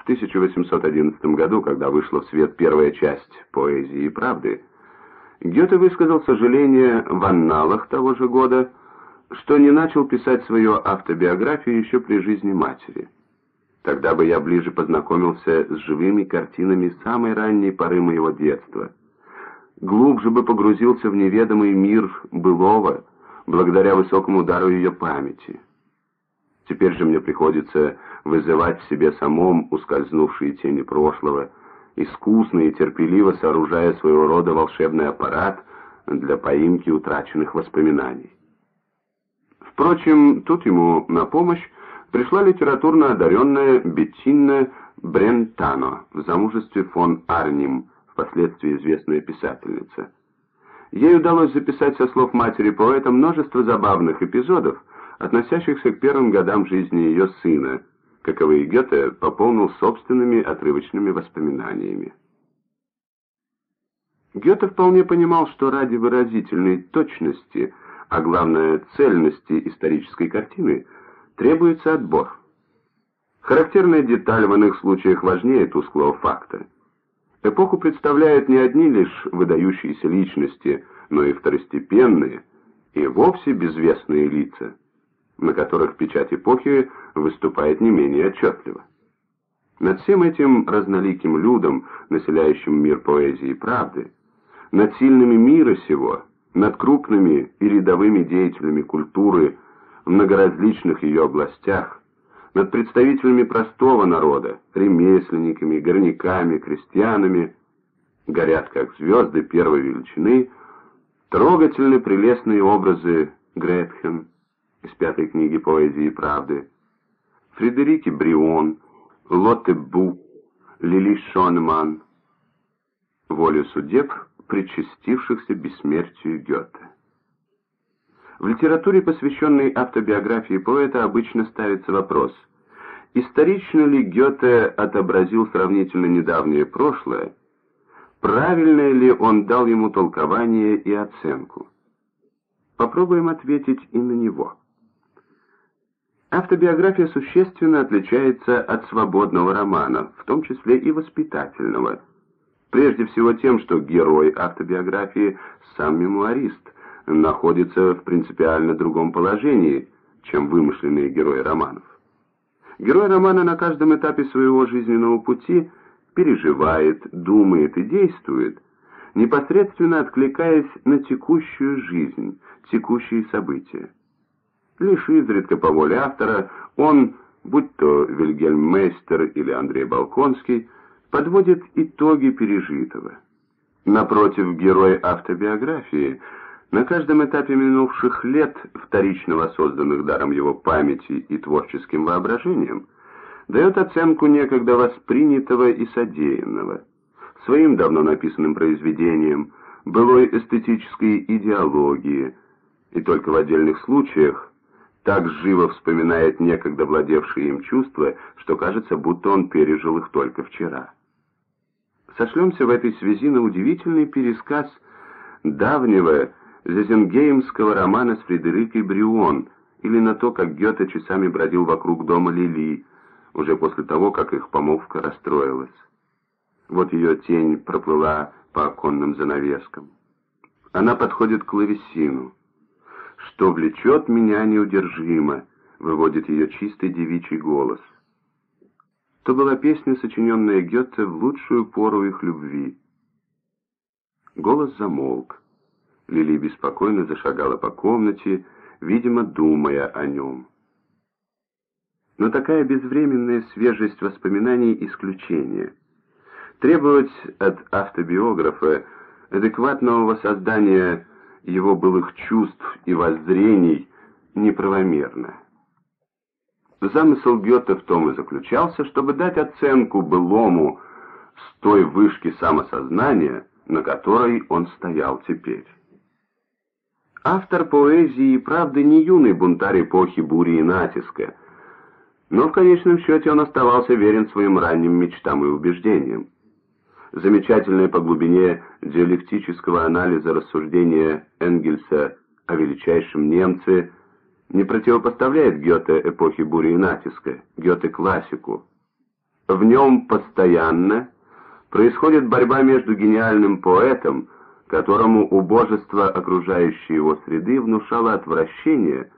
В 1811 году, когда вышла в свет первая часть «Поэзии и правды», Гёте высказал сожаление в анналах того же года, что не начал писать свою автобиографию еще при жизни матери. Тогда бы я ближе познакомился с живыми картинами самой ранней поры моего детства. Глубже бы погрузился в неведомый мир былого, благодаря высокому удару ее памяти. Теперь же мне приходится вызывать в себе самом ускользнувшие тени прошлого, искусно и терпеливо сооружая своего рода волшебный аппарат для поимки утраченных воспоминаний. Впрочем, тут ему на помощь пришла литературно одаренная Беттинна Брентано в замужестве фон Арним, впоследствии известная писательница. Ей удалось записать со слов матери поэта множество забавных эпизодов, относящихся к первым годам жизни ее сына, каковые Гёте пополнил собственными отрывочными воспоминаниями. Гёте вполне понимал, что ради выразительной точности, а главное цельности исторической картины, требуется отбор. Характерная деталь в иных случаях важнее тусклого факта. Эпоху представляют не одни лишь выдающиеся личности, но и второстепенные, и вовсе безвестные лица – на которых печать эпохи выступает не менее отчетливо. Над всем этим разноликим людом, населяющим мир поэзии и правды, над сильными мира сего, над крупными и рядовыми деятелями культуры в многоразличных ее областях, над представителями простого народа, ремесленниками, горняками, крестьянами, горят как звезды первой величины, трогательно прелестные образы Гретхен, из пятой книги поэзии и правды, Фредерики Брион, Лотте Бу, Лили Шонман, волю судеб, причастившихся бессмертию Гёте. В литературе, посвященной автобиографии поэта, обычно ставится вопрос, исторично ли Гёте отобразил сравнительно недавнее прошлое, правильно ли он дал ему толкование и оценку. Попробуем ответить и на него. Автобиография существенно отличается от свободного романа, в том числе и воспитательного. Прежде всего тем, что герой автобиографии, сам мемуарист, находится в принципиально другом положении, чем вымышленные герои романов. Герой романа на каждом этапе своего жизненного пути переживает, думает и действует, непосредственно откликаясь на текущую жизнь, текущие события. Лишь изредка по воле автора он, будь то Вильгельм Мейстер или Андрей Балконский, подводит итоги пережитого. Напротив, герой автобиографии на каждом этапе минувших лет, вторично созданных даром его памяти и творческим воображением, дает оценку некогда воспринятого и содеянного, своим давно написанным произведением, былой эстетической идеологии, и только в отдельных случаях так живо вспоминает некогда владевшие им чувства, что кажется, будто он пережил их только вчера. Сошлемся в этой связи на удивительный пересказ давнего зезенгеймского романа с Фредерикой Брион, или на то, как Гёте часами бродил вокруг дома Лили, уже после того, как их помолвка расстроилась. Вот ее тень проплыла по оконным занавескам. Она подходит к клавесину что влечет меня неудержимо», — выводит ее чистый девичий голос. То была песня, сочиненная Гетте в лучшую пору их любви. Голос замолк. Лили беспокойно зашагала по комнате, видимо, думая о нем. Но такая безвременная свежесть воспоминаний — исключение. Требовать от автобиографа адекватного воссоздания его былых чувств и воззрений неправомерно. Замысел Гёте в том и заключался, чтобы дать оценку былому с той вышки самосознания, на которой он стоял теперь. Автор поэзии и правды не юный бунтарь эпохи бури и натиска, но в конечном счете он оставался верен своим ранним мечтам и убеждениям замечательное по глубине диалектического анализа рассуждения Энгельса о величайшем немце не противопоставляет Гёте эпохи бури и натиска, Гёте классику. В нем постоянно происходит борьба между гениальным поэтом, которому убожество окружающей его среды внушало отвращение,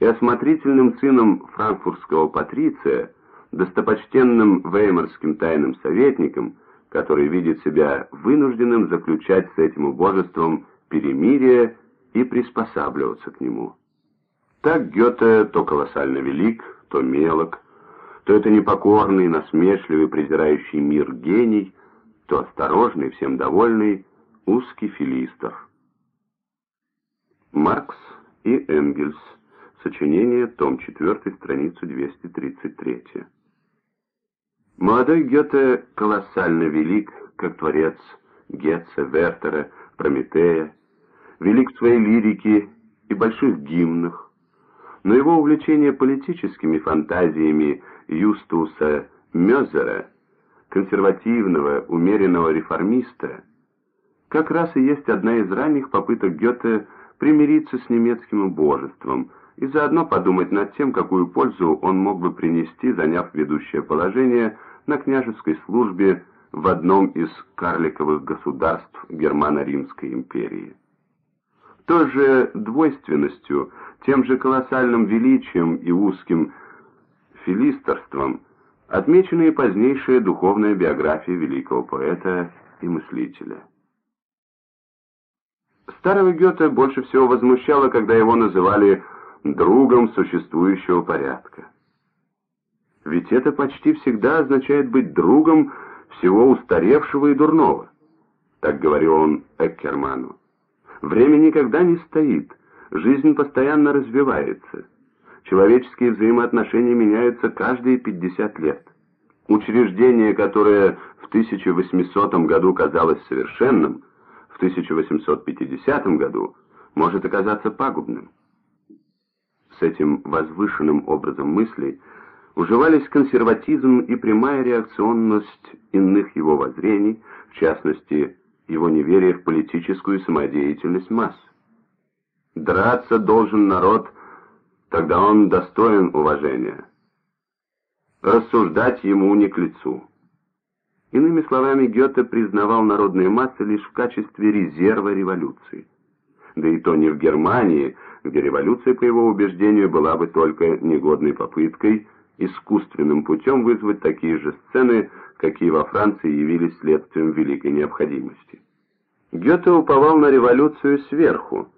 и осмотрительным сыном франкфуртского патриция, достопочтенным веймарским тайным советником, который видит себя вынужденным заключать с этим убожеством перемирие и приспосабливаться к нему. Так Гёте то колоссально велик, то мелок, то это непокорный, насмешливый, презирающий мир гений, то осторожный, всем довольный, узкий филистр. Маркс и Энгельс. Сочинение, том 4, страница 233. Молодой Гёте колоссально велик, как творец Гетца, Вертера, Прометея, велик в своей лирике и больших гимнах, но его увлечение политическими фантазиями Юстуса Мёзера, консервативного, умеренного реформиста, как раз и есть одна из ранних попыток Гёте примириться с немецким убожеством и заодно подумать над тем, какую пользу он мог бы принести, заняв ведущее положение – на княжеской службе в одном из карликовых государств Германо-Римской империи. Той же двойственностью, тем же колоссальным величием и узким филистерством отмечена и позднейшая духовная биография великого поэта и мыслителя. Старого Гёте больше всего возмущало, когда его называли «другом существующего порядка». Ведь это почти всегда означает быть другом всего устаревшего и дурного. Так говорил он Эккерману. Время никогда не стоит, жизнь постоянно развивается. Человеческие взаимоотношения меняются каждые 50 лет. Учреждение, которое в 1800 году казалось совершенным, в 1850 году может оказаться пагубным. С этим возвышенным образом мыслей уживались консерватизм и прямая реакционность иных его воззрений, в частности, его неверие в политическую самодеятельность масс. Драться должен народ, тогда он достоин уважения. Рассуждать ему не к лицу. Иными словами, Гёте признавал народные массы лишь в качестве резерва революции. Да и то не в Германии, где революция, по его убеждению, была бы только негодной попыткой – искусственным путем вызвать такие же сцены, какие во Франции явились следствием великой необходимости. Гёте уповал на революцию сверху,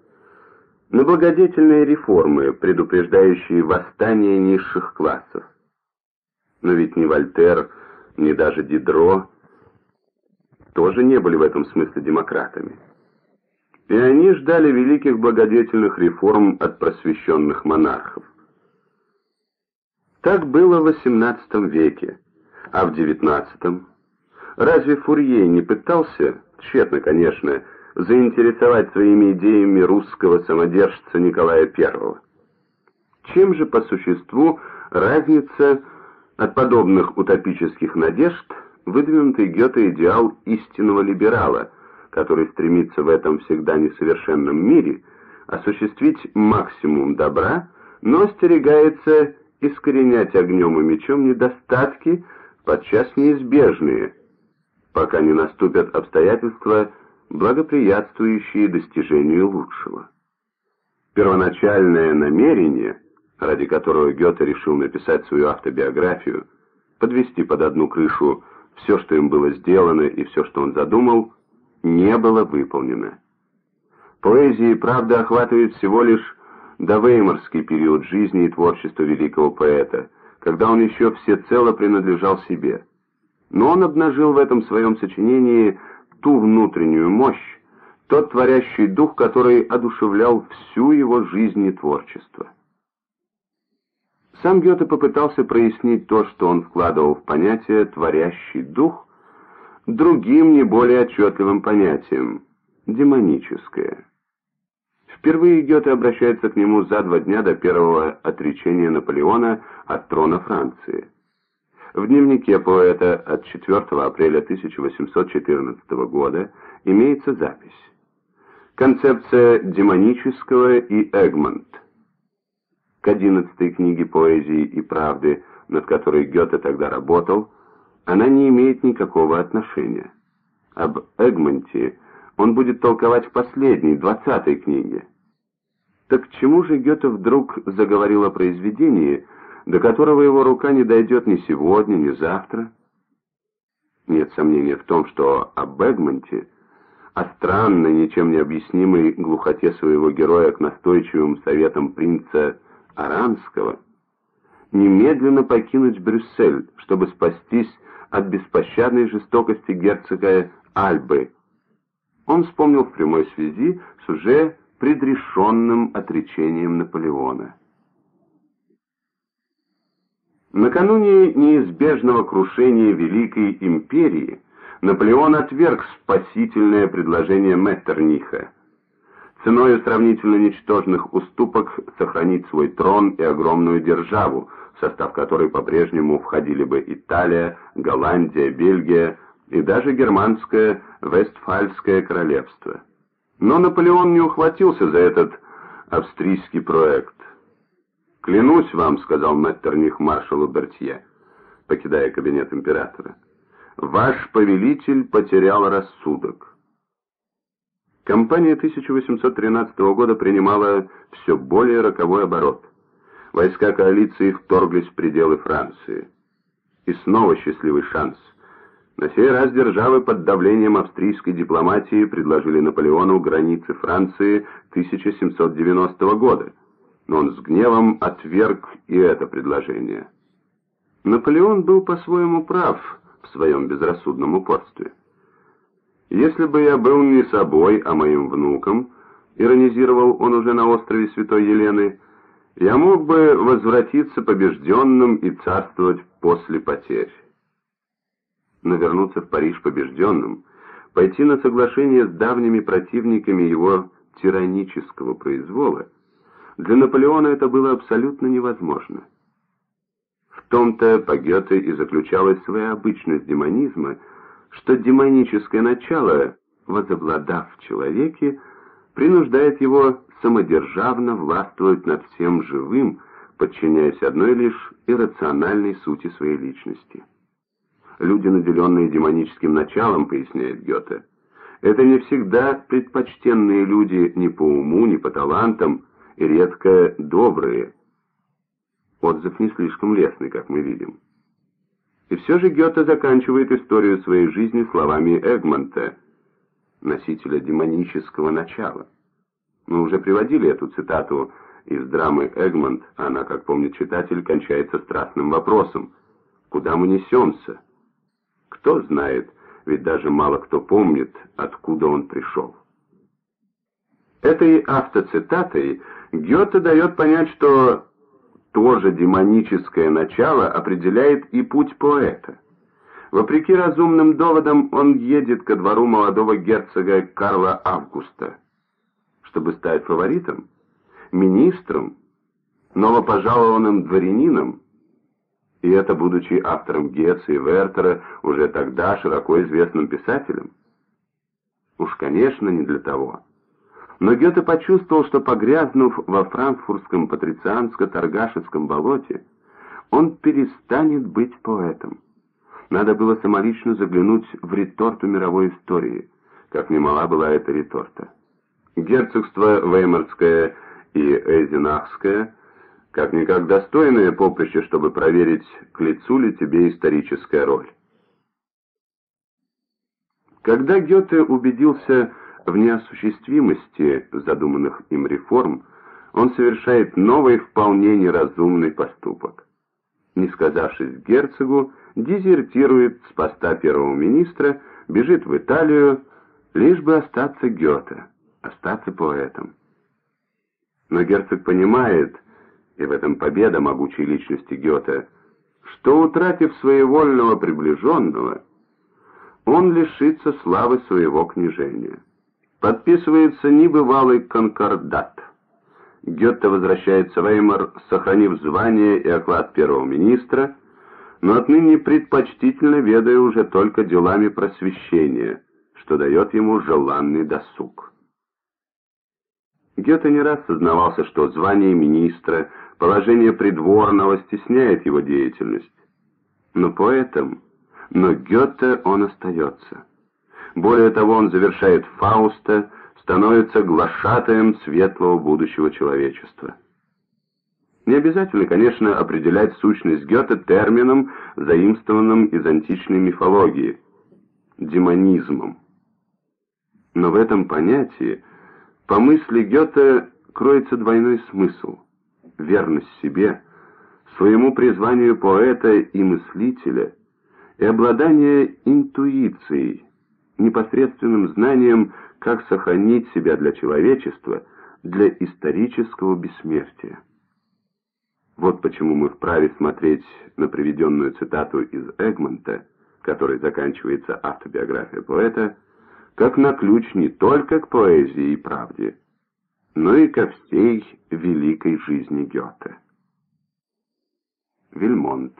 на благодетельные реформы, предупреждающие восстание низших классов. Но ведь ни Вольтер, ни даже Дидро тоже не были в этом смысле демократами. И они ждали великих благодетельных реформ от просвещенных монархов. Так было в XVIII веке, а в XIX разве Фурье не пытался, тщетно, конечно, заинтересовать своими идеями русского самодержца Николая I? Чем же по существу разница от подобных утопических надежд, выдвинутый Гёте идеал истинного либерала, который стремится в этом всегда несовершенном мире осуществить максимум добра, но остерегается искоренять огнем и мечом недостатки, подчас неизбежные, пока не наступят обстоятельства, благоприятствующие достижению лучшего. Первоначальное намерение, ради которого Гёте решил написать свою автобиографию, подвести под одну крышу все, что им было сделано и все, что он задумал, не было выполнено. Поэзия и правда охватывает всего лишь довеймарский период жизни и творчества великого поэта, когда он еще всецело принадлежал себе. Но он обнажил в этом своем сочинении ту внутреннюю мощь, тот творящий дух, который одушевлял всю его жизнь и творчество. Сам Гёте попытался прояснить то, что он вкладывал в понятие «творящий дух», другим, не более отчетливым понятием – демоническое. Впервые Гёте обращается к нему за два дня до первого отречения Наполеона от трона Франции. В дневнике поэта от 4 апреля 1814 года имеется запись. Концепция демонического и Эгмонт. К одиннадцатой книге поэзии и правды, над которой Гёте тогда работал, она не имеет никакого отношения. Об Эгмонте он будет толковать в последней, двадцатой книге. Так чему же Гёте вдруг заговорил о произведении, до которого его рука не дойдет ни сегодня, ни завтра? Нет сомнения в том, что об Эгмонте, о странной, ничем не объяснимой глухоте своего героя к настойчивым советам принца Аранского, немедленно покинуть Брюссель, чтобы спастись от беспощадной жестокости герцога Альбы. Он вспомнил в прямой связи с уже предрешенным отречением Наполеона. Накануне неизбежного крушения Великой Империи Наполеон отверг спасительное предложение Меттерниха ценой сравнительно ничтожных уступок сохранить свой трон и огромную державу, в состав которой по-прежнему входили бы Италия, Голландия, Бельгия и даже германское Вестфальское королевство. Но Наполеон не ухватился за этот австрийский проект. «Клянусь вам», — сказал Меттерних маршалу Бертье, покидая кабинет императора, — «ваш повелитель потерял рассудок». Компания 1813 года принимала все более роковой оборот. Войска коалиции вторглись в пределы Франции. И снова счастливый шанс. На сей раз державы под давлением австрийской дипломатии предложили Наполеону границы Франции 1790 года но он с гневом отверг и это предложение. Наполеон был по-своему прав в своем безрассудном упорстве. «Если бы я был не собой, а моим внуком», — иронизировал он уже на острове Святой Елены, «я мог бы возвратиться побежденным и царствовать после потерь». Но вернуться в Париж побежденным, пойти на соглашение с давними противниками его тиранического произвола — для Наполеона это было абсолютно невозможно. В том-то по Гёте и заключалась своя обычность демонизма, что демоническое начало, возобладав в человеке, принуждает его самодержавно властвовать над всем живым, подчиняясь одной лишь иррациональной сути своей личности. Люди, наделенные демоническим началом, поясняет Гёте, это не всегда предпочтенные люди ни по уму, ни по талантам, и редко добрые. Отзыв не слишком лестный, как мы видим. И все же Гёте заканчивает историю своей жизни словами Эгмонта, носителя демонического начала. Мы уже приводили эту цитату из драмы «Эгмонт», она, как помнит читатель, кончается страстным вопросом «Куда мы несемся?» Кто знает, ведь даже мало кто помнит, откуда он пришел. Этой автоцитатой Гёте дает понять, что тоже демоническое начало определяет и путь поэта. Вопреки разумным доводам, он едет ко двору молодого герцога Карла Августа, чтобы стать фаворитом, министром, новопожалованным дворянином, и это будучи автором Гетца и Вертера, уже тогда широко известным писателем. Уж, конечно, не для того. Но Гёте почувствовал, что погрязнув во франкфуртском патрицианско-торгашевском болоте, он перестанет быть поэтом. Надо было самолично заглянуть в реторту мировой истории, как немала была эта реторта. Герцогство Веймарское и Эйзенахское как-никак достойное поприще, чтобы проверить, к лицу ли тебе историческая роль. Когда Гёте убедился, в неосуществимости задуманных им реформ он совершает новый вполне неразумный поступок. Не сказавшись герцогу, дезертирует с поста первого министра, бежит в Италию, лишь бы остаться Гёте, остаться поэтом. Но герцог понимает, и в этом победа могучей личности Гёте, что, утратив своевольного приближенного, он лишится славы своего княжения подписывается небывалый конкордат. Гетте возвращается в Веймар, сохранив звание и оклад первого министра, но отныне предпочтительно ведая уже только делами просвещения, что дает ему желанный досуг. Гетте не раз сознавался, что звание министра, положение придворного стесняет его деятельность. Но поэтом, но Гёте он остается. Более того, он завершает Фауста, становится глашатаем светлого будущего человечества. Не обязательно, конечно, определять сущность Гёте термином, заимствованным из античной мифологии – демонизмом. Но в этом понятии, по мысли Гёте, кроется двойной смысл – верность себе, своему призванию поэта и мыслителя и обладание интуицией, непосредственным знанием, как сохранить себя для человечества, для исторического бессмертия. Вот почему мы вправе смотреть на приведенную цитату из Эгмонта, которой заканчивается автобиография поэта, как на ключ не только к поэзии и правде, но и ко всей великой жизни Гёте. Вильмонт